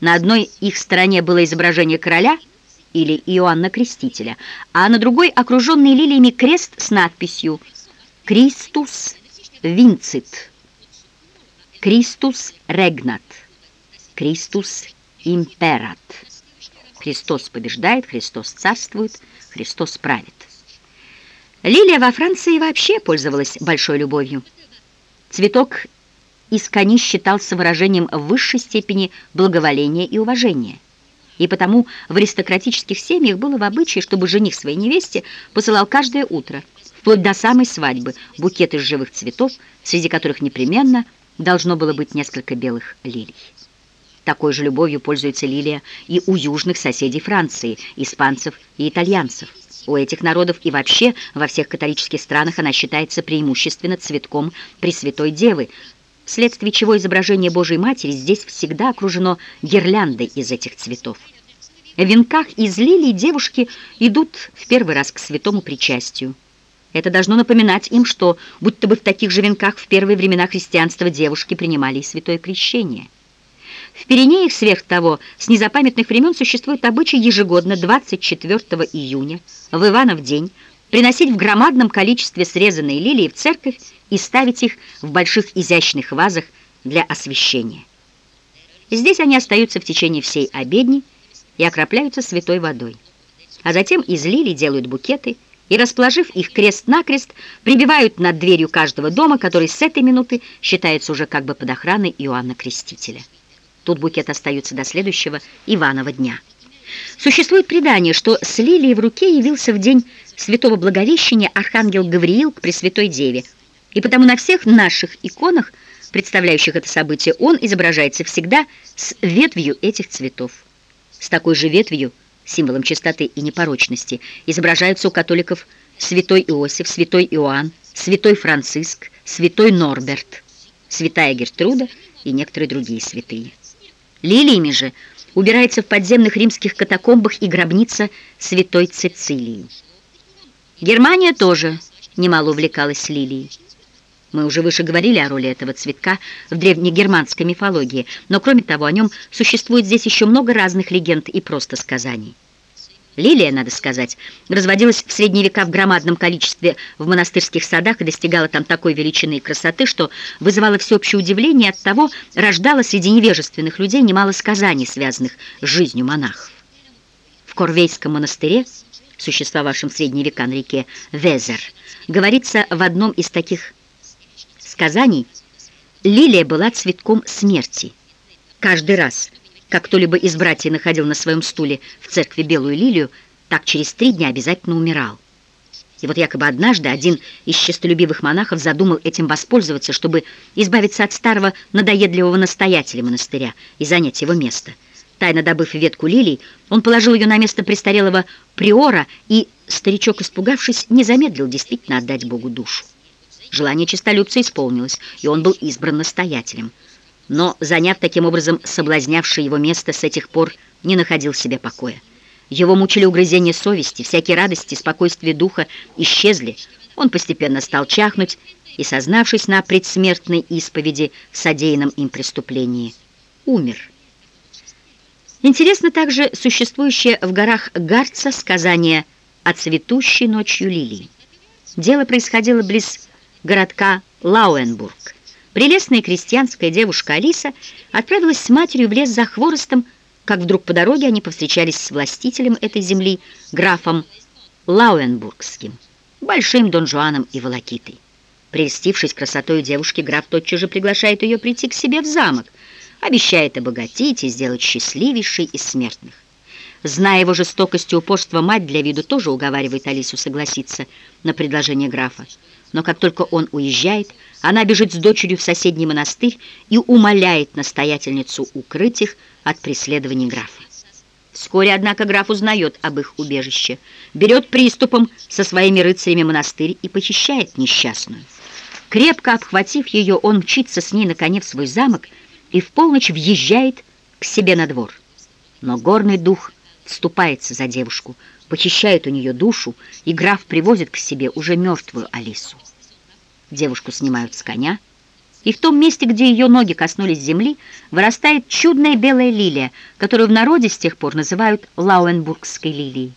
На одной их стороне было изображение короля или Иоанна Крестителя, а на другой окруженный лилиями крест с надписью «Кристус винцит», «Кристус регнат», «Кристус императ». Христос побеждает, Христос царствует, Христос правит. Лилия во Франции вообще пользовалась большой любовью. Цветок из кони считался выражением высшей степени благоволения и уважения. И потому в аристократических семьях было в обычае, чтобы жених своей невесте посылал каждое утро, вплоть до самой свадьбы, букет из живых цветов, среди которых непременно должно было быть несколько белых лилий. Такой же любовью пользуется лилия и у южных соседей Франции, испанцев и итальянцев. У этих народов и вообще во всех католических странах она считается преимущественно цветком Пресвятой Девы, вследствие чего изображение Божией Матери здесь всегда окружено гирляндой из этих цветов. В венках из лилий девушки идут в первый раз к святому причастию. Это должно напоминать им, что, будто бы в таких же венках в первые времена христианства девушки принимали и святое крещение. В Пиренеях, сверх того, с незапамятных времен существует обычай ежегодно 24 июня, в Иванов день, приносить в громадном количестве срезанные лилии в церковь и ставить их в больших изящных вазах для освещения. Здесь они остаются в течение всей обедни и окропляются святой водой. А затем из лилий делают букеты и, расположив их крест-накрест, прибивают над дверью каждого дома, который с этой минуты считается уже как бы под охраной Иоанна Крестителя. Тут букет остается до следующего Иванова дня. Существует предание, что с лилией в руке явился в день Святого Благовещения архангел Гавриил к Пресвятой Деве, и потому на всех наших иконах, представляющих это событие, он изображается всегда с ветвью этих цветов. С такой же ветвью, символом чистоты и непорочности, изображаются у католиков святой Иосиф, святой Иоанн, святой Франциск, святой Норберт, святая Гертруда и некоторые другие святые. Лилиями же убирается в подземных римских катакомбах и гробница святой Цицилии. Германия тоже немало увлекалась лилией. Мы уже выше говорили о роли этого цветка в древнегерманской мифологии, но кроме того о нем существует здесь еще много разных легенд и просто сказаний. Лилия, надо сказать, разводилась в средние века в громадном количестве в монастырских садах и достигала там такой величины и красоты, что вызывала всеобщее удивление от того, рождала среди невежественных людей немало сказаний, связанных с жизнью монахов. В Корвейском монастыре, существовавшем в средние века на реке Везер, говорится в одном из таких сказаний, лилия была цветком смерти. Каждый раз – как кто-либо из братьев находил на своем стуле в церкви белую лилию, так через три дня обязательно умирал. И вот якобы однажды один из честолюбивых монахов задумал этим воспользоваться, чтобы избавиться от старого надоедливого настоятеля монастыря и занять его место. Тайно добыв ветку лилий, он положил ее на место престарелого приора, и старичок, испугавшись, не замедлил действительно отдать Богу душу. Желание честолюбца исполнилось, и он был избран настоятелем но, заняв таким образом соблазнявшее его место, с этих пор не находил себе покоя. Его мучили угрызения совести, всякие радости, спокойствие духа исчезли. Он постепенно стал чахнуть и, сознавшись на предсмертной исповеди в содеянном им преступлении, умер. Интересно также существующее в горах Гарца сказание о цветущей ночью лилии. Дело происходило близ городка Лауенбург. Прелестная крестьянская девушка Алиса отправилась с матерью в лес за хворостом, как вдруг по дороге они повстречались с властителем этой земли, графом Лауенбургским, большим Дон Жуаном и Волокитой. Прельстившись красотой девушки, граф тотчас же приглашает ее прийти к себе в замок, обещает обогатить и сделать счастливейшей из смертных. Зная его жестокость и упорство, мать для виду тоже уговаривает Алису согласиться на предложение графа. Но как только он уезжает, она бежит с дочерью в соседний монастырь и умоляет настоятельницу укрыть их от преследований графа. Вскоре, однако, граф узнает об их убежище, берет приступом со своими рыцарями монастырь и похищает несчастную. Крепко обхватив ее, он мчится с ней, наконец, в свой замок и в полночь въезжает к себе на двор. Но горный дух вступается за девушку, похищает у нее душу, и граф привозит к себе уже мертвую Алису. Девушку снимают с коня, и в том месте, где ее ноги коснулись земли, вырастает чудная белая лилия, которую в народе с тех пор называют Лауенбургской лилией.